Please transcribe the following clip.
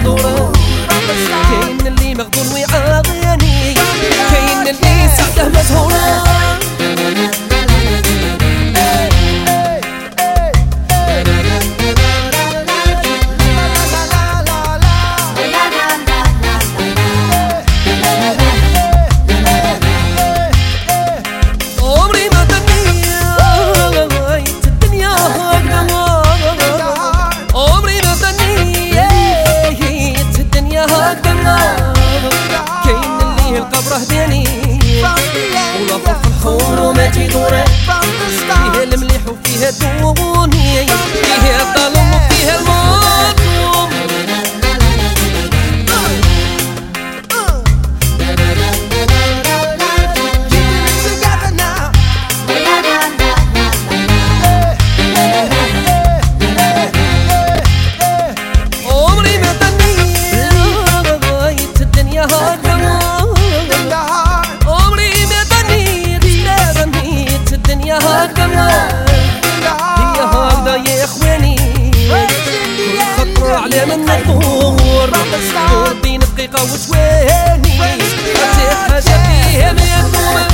مغدورة كاين اللي مغدور ويعرف وفيها دون زمن مدبور دور بين دقيقة وثواني حاجة حاجة فيها ما يهضم